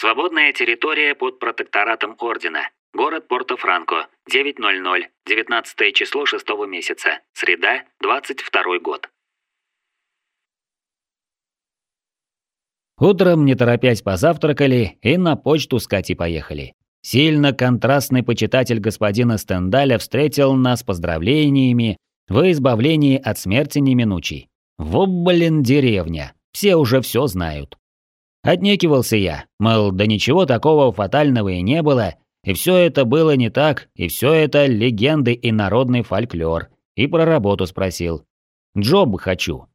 Свободная территория под протекторатом Ордена. Город Порто-Франко, 9.00, 19 число 6 месяца, среда, 22 год. Утром, не торопясь, позавтракали и на почту с Катей поехали. Сильно контрастный почитатель господина Стендаля встретил нас поздравлениями во избавлении от смерти неминучей. Во, блин, деревня. Все уже все знают. Отнекивался я, мол, да ничего такого фатального и не было, и все это было не так, и все это легенды и народный фольклор. И про работу спросил. Джоб хочу.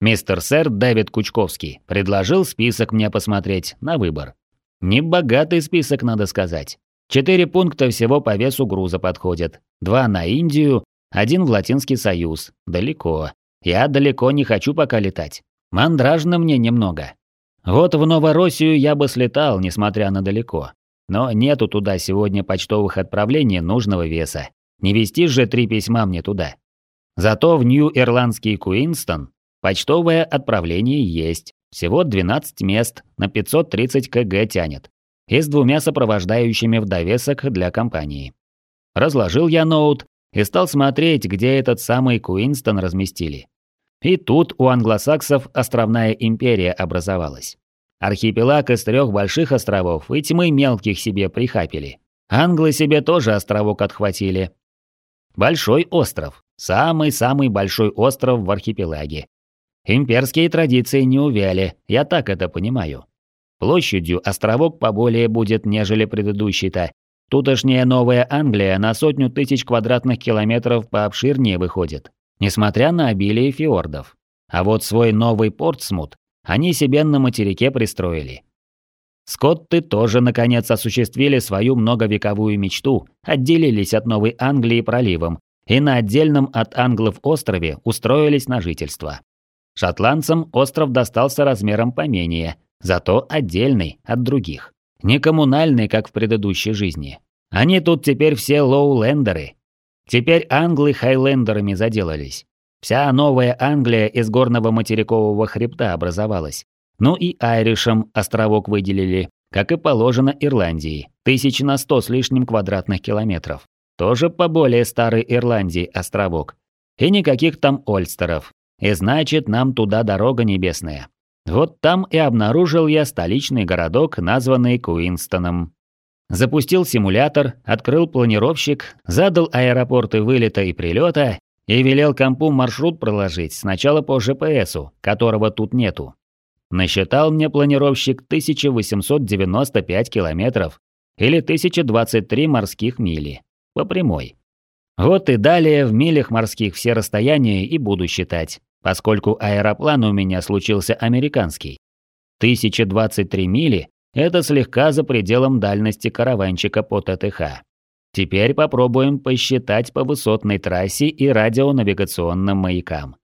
Мистер сэр Дэвид Кучковский предложил список мне посмотреть на выбор. Небогатый список, надо сказать. Четыре пункта всего по весу груза подходят. Два на Индию, один в Латинский Союз. Далеко. Я далеко не хочу пока летать. Мандражно мне немного. Вот в Новороссию я бы слетал, несмотря на далеко. Но нету туда сегодня почтовых отправлений нужного веса. Не вести же три письма мне туда. Зато в Нью-Ирландский Куинстон почтовое отправление есть. Всего 12 мест на 530 кг тянет. И с двумя сопровождающими в довесок для компании. Разложил я ноут и стал смотреть, где этот самый Куинстон разместили. И тут у англосаксов островная империя образовалась. Архипелаг из трех больших островов и тьмы мелких себе прихапили. Англы себе тоже островок отхватили. Большой остров. Самый-самый большой остров в архипелаге. Имперские традиции не увяли, я так это понимаю. Площадью островок поболее будет, нежели предыдущий-то. Тутошняя Новая Англия на сотню тысяч квадратных километров пообширнее выходит, несмотря на обилие фьордов. А вот свой новый Портсмут они себе на материке пристроили. Скотты тоже наконец осуществили свою многовековую мечту, отделились от Новой Англии проливом и на отдельном от англов острове устроились на жительство. Шотландцам остров достался размером поменее, зато отдельный от других. Не коммунальный, как в предыдущей жизни. Они тут теперь все лоулендеры. Теперь англы хайлендерами заделались. Вся Новая Англия из горного материкового хребта образовалась. Ну и Айришам островок выделили, как и положено Ирландии, тысяч на сто с лишним квадратных километров. Тоже по более старой Ирландии островок. И никаких там Ольстеров. И значит, нам туда дорога небесная. Вот там и обнаружил я столичный городок, названный Куинстоном. Запустил симулятор, открыл планировщик, задал аэропорты вылета и прилета и велел компу маршрут проложить сначала по ЖПСу, которого тут нету. Насчитал мне планировщик 1895 километров или 1023 морских мили по прямой. Вот и далее в милях морских все расстояния и буду считать, поскольку аэроплан у меня случился американский. 1023 мили – это слегка за пределом дальности караванчика по ТТХ. Теперь попробуем посчитать по высотной трассе и радионавигационным маякам.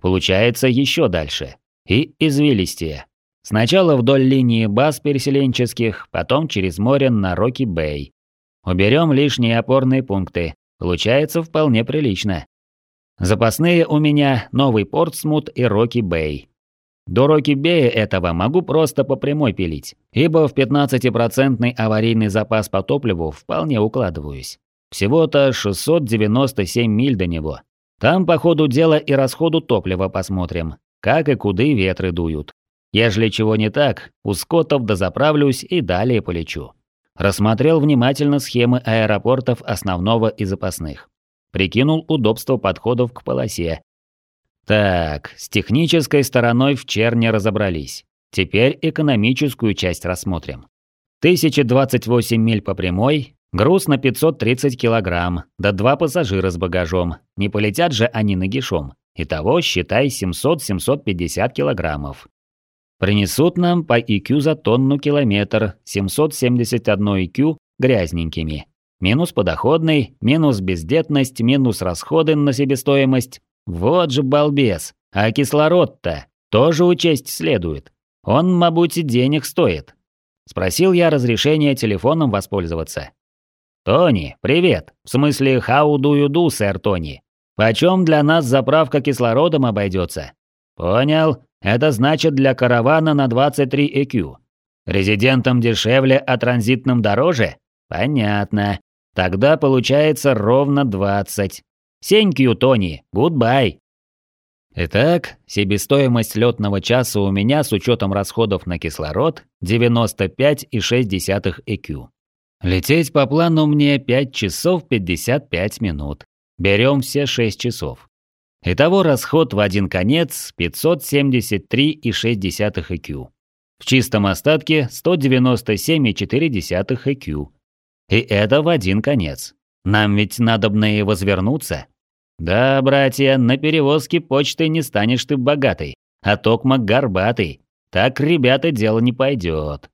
Получается еще дальше. И извилистее. Сначала вдоль линии баз переселенческих, потом через море на Рокки-Бэй. Уберем лишние опорные пункты. Получается вполне прилично. Запасные у меня Новый Портсмут и Рокки-Бэй. До Рокки-Бея этого могу просто по прямой пилить, ибо в 15% аварийный запас по топливу вполне укладываюсь. Всего-то 697 миль до него. Там по ходу дела и расходу топлива посмотрим, как и куды ветры дуют. Ежели чего не так, у скотов дозаправлюсь и далее полечу. Рассмотрел внимательно схемы аэропортов основного и запасных. Прикинул удобство подходов к полосе так, с технической стороной в черне разобрались. Теперь экономическую часть рассмотрим. 1028 миль по прямой, груз на 530 килограмм, да два пассажира с багажом. Не полетят же они нагишом. Итого, считай, 700-750 килограммов. Принесут нам по IQ за тонну километр, 771 IQ грязненькими. Минус подоходный, минус бездетность, минус расходы на себестоимость, вот же балбес. А кислород-то тоже учесть следует. Он, мабуть, денег стоит. Спросил я разрешения телефоном воспользоваться. «Тони, привет. В смысле, how do you do, сэр Тони? Почем для нас заправка кислородом обойдется?» «Понял. Это значит для каравана на 23 EQ. Резидентам дешевле, а транзитным дороже? Понятно. Тогда получается ровно 20. Сенькью, Тони, гудбай. Итак, себестоимость летного часа у меня с учетом расходов на кислород 95,6 EQ. Лететь по плану мне 5 часов 55 минут. Берем все 6 часов. Итого расход в один конец 573,6 EQ. В чистом остатке 197,4 EQ. И это в один конец. Нам ведь надобно и возвернуться. Да, братья, на перевозке почты не станешь ты богатой, а токма горбатый. Так, ребята, дело не пойдет.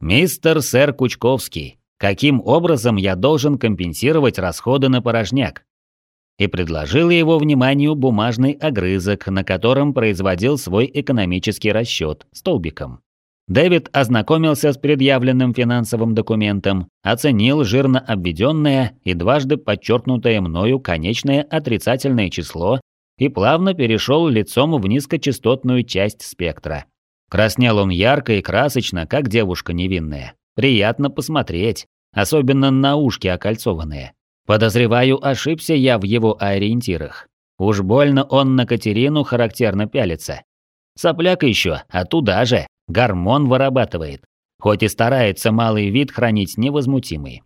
Мистер сэр Кучковский, каким образом я должен компенсировать расходы на порожняк? И предложил его вниманию бумажный огрызок, на котором производил свой экономический расчет столбиком. Дэвид ознакомился с предъявленным финансовым документом, оценил жирно обведенное и дважды подчеркнутое мною конечное отрицательное число и плавно перешел лицом в низкочастотную часть спектра. Краснел он ярко и красочно, как девушка невинная. Приятно посмотреть, особенно на ушки окольцованные. Подозреваю, ошибся я в его ориентирах. Уж больно он на Катерину характерно пялится. Сопляк еще, а туда же, гормон вырабатывает, хоть и старается малый вид хранить невозмутимый.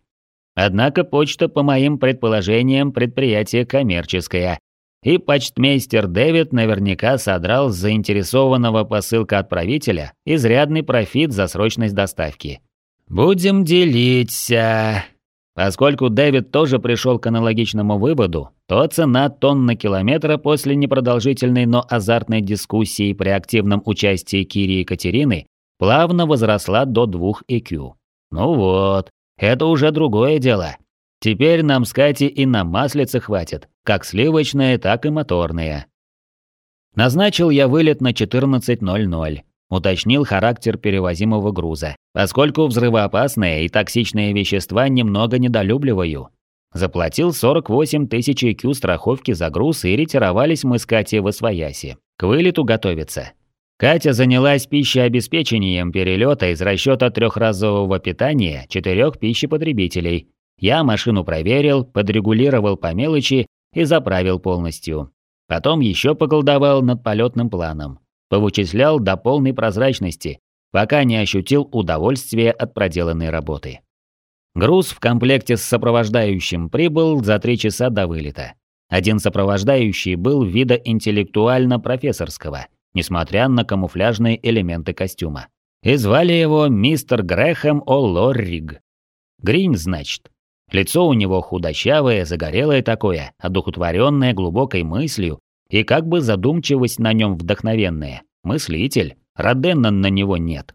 Однако почта, по моим предположениям, предприятие коммерческое, и почтмейстер Дэвид наверняка содрал с заинтересованного посылка отправителя изрядный профит за срочность доставки. «Будем делиться», Поскольку Дэвид тоже пришел к аналогичному выводу, то цена тонны километра после непродолжительной, но азартной дискуссии при активном участии Кири и Екатерины плавно возросла до 2 EQ. Ну вот, это уже другое дело. Теперь нам с Катей и на маслице хватит, как сливочное, так и моторное. Назначил я вылет на 14.00. Уточнил характер перевозимого груза, поскольку взрывоопасные и токсичные вещества немного недолюбливаю. Заплатил 48 тысяч IQ страховки за груз и ретировались мы с Катей в Освояси. К вылету готовиться. Катя занялась пищеобеспечением перелета из расчета трехразового питания четырех пищепотребителей. Я машину проверил, подрегулировал по мелочи и заправил полностью. Потом еще поколдовал над полетным планом. Повычислял до полной прозрачности, пока не ощутил удовольствия от проделанной работы. Груз в комплекте с сопровождающим прибыл за три часа до вылета. Один сопровождающий был вида интеллектуально-профессорского, несмотря на камуфляжные элементы костюма. И звали его мистер Грэхэм О'Лорриг. Грин, значит. Лицо у него худощавое, загорелое такое, одухотворенное глубокой мыслью и как бы задумчивость на нем вдохновенная. Мыслитель. Роденна на него нет.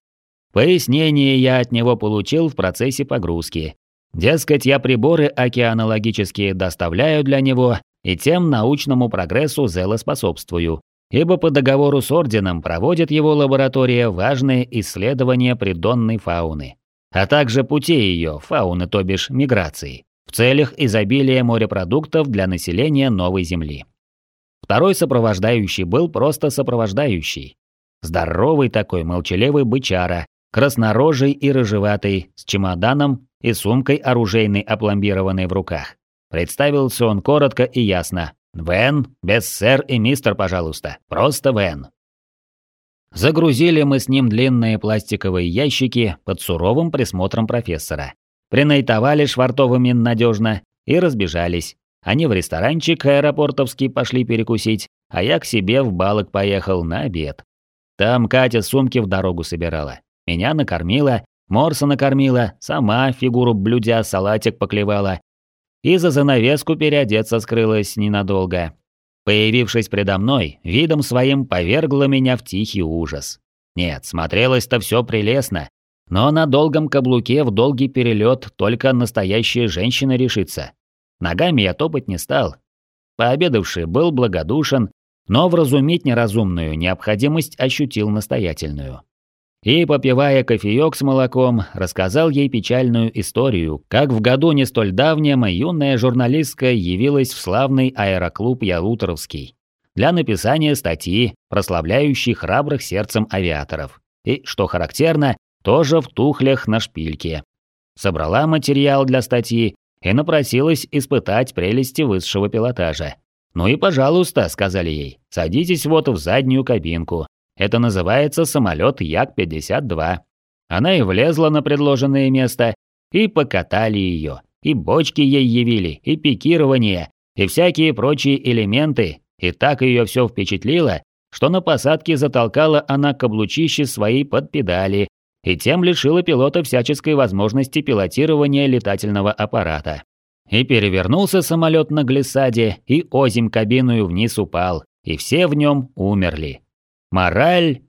Пояснение я от него получил в процессе погрузки. Дескать, я приборы океанологические доставляю для него и тем научному прогрессу зело способствую, ибо по договору с Орденом проводит его лаборатория важные исследования придонной фауны, а также путей ее, фауны, то бишь миграции, в целях изобилия морепродуктов для населения новой Земли. Второй сопровождающий был просто сопровождающий. Здоровый такой молчаливый бычара, краснорожий и рыжеватый, с чемоданом и сумкой оружейной опломбированной в руках. Представился он коротко и ясно. «Вен, без сэр и мистер, пожалуйста. Просто Вен». Загрузили мы с ним длинные пластиковые ящики под суровым присмотром профессора. Принайтовали швартовыми надежно и разбежались, они в ресторанчик аэропортовский пошли перекусить, а я к себе в балок поехал на обед. Там Катя сумки в дорогу собирала. Меня накормила, Морса накормила, сама фигуру блюдя салатик поклевала. И за занавеску переодеться скрылась ненадолго. Появившись предо мной, видом своим повергла меня в тихий ужас. Нет, смотрелось-то все прелестно, но на долгом каблуке в долгий перелет только настоящая женщина решится. Ногами я топать не стал. Пообедавший был благодушен, но вразумить неразумную необходимость ощутил настоятельную. И, попивая кофеек с молоком, рассказал ей печальную историю, как в году не столь давнем юная журналистка явилась в славный аэроклуб Ялуторовский для написания статьи, прославляющей храбрых сердцем авиаторов. И, что характерно, тоже в тухлях на шпильке. Собрала материал для статьи и напросилась испытать прелести высшего пилотажа. «Ну и пожалуйста», — сказали ей, — «садитесь вот в заднюю кабинку. Это называется самолет Як-52». Она и влезла на предложенное место, и покатали ее, и бочки ей явили, и пикирование, и всякие прочие элементы, и так ее все впечатлило, что на посадке затолкала она каблучище своей под педали, и тем лишила пилота всяческой возможности пилотирования летательного аппарата. И перевернулся самолет на глиссаде, и озим кабиную вниз упал, и все в нем умерли. Мораль...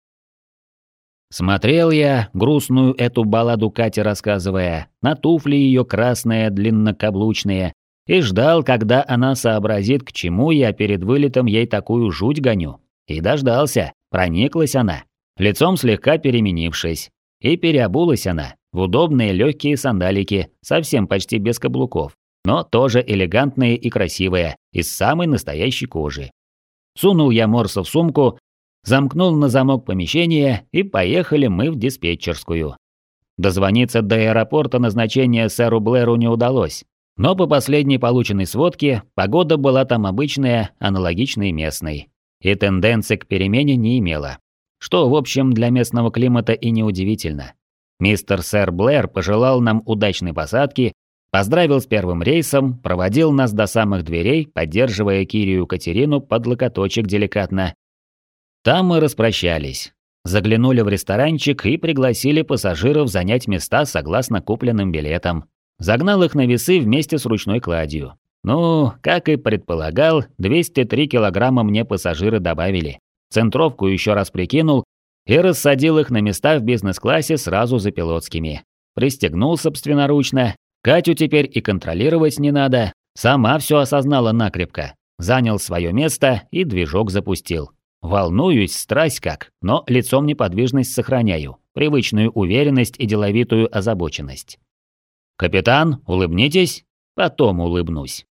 Смотрел я, грустную эту балладу Кате рассказывая, на туфли ее красные, длиннокаблучные, и ждал, когда она сообразит, к чему я перед вылетом ей такую жуть гоню. И дождался, прониклась она, лицом слегка переменившись. И переобулась она в удобные легкие сандалики, совсем почти без каблуков, но тоже элегантные и красивые, из самой настоящей кожи. Сунул я Морса в сумку, замкнул на замок помещение, и поехали мы в диспетчерскую. Дозвониться до аэропорта назначения сэру Блэру не удалось, но по последней полученной сводке погода была там обычная, аналогичной местной, и тенденции к перемене не имела. Что, в общем, для местного климата и неудивительно. Мистер Сэр Блэр пожелал нам удачной посадки, поздравил с первым рейсом, проводил нас до самых дверей, поддерживая Кирию Катерину под локоточек деликатно. Там мы распрощались. Заглянули в ресторанчик и пригласили пассажиров занять места согласно купленным билетам. Загнал их на весы вместе с ручной кладью. Ну, как и предполагал, 203 килограмма мне пассажиры добавили. Центровку еще раз прикинул и рассадил их на места в бизнес-классе сразу за пилотскими. Пристегнул собственноручно. Катю теперь и контролировать не надо. Сама все осознала накрепко. Занял свое место и движок запустил. Волнуюсь, страсть как, но лицом неподвижность сохраняю, привычную уверенность и деловитую озабоченность. «Капитан, улыбнитесь?» «Потом улыбнусь».